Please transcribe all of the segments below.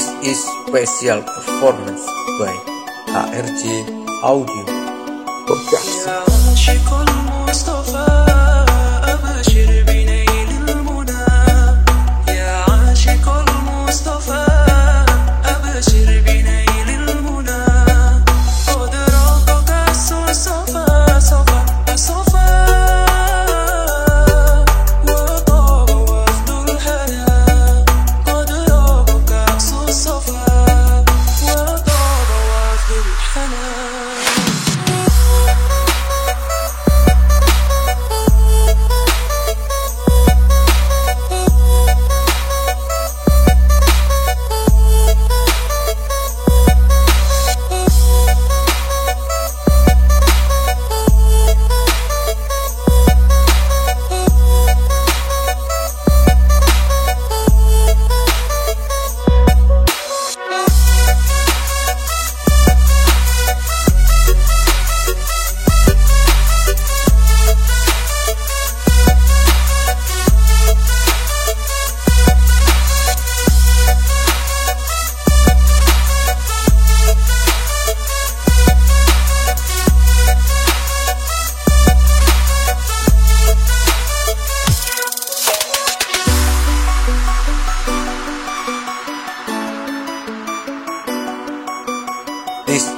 This is special performance by HRJ Audio Production.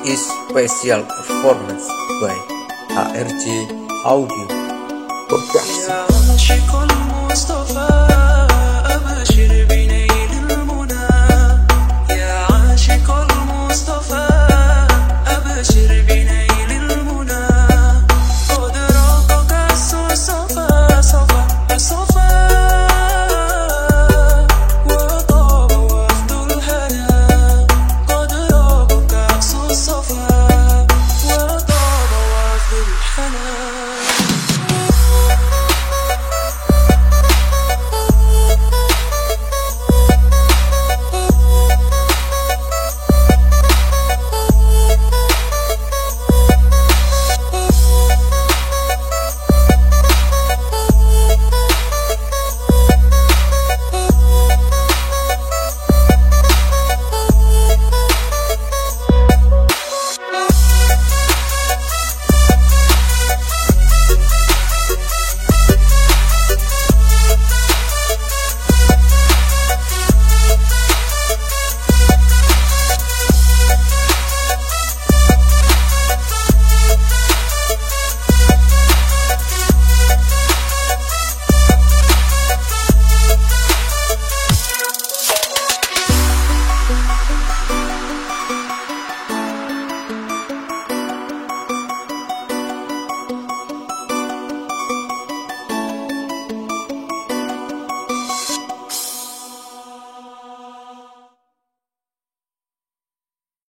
is special performance by ARG Audio Production. شرب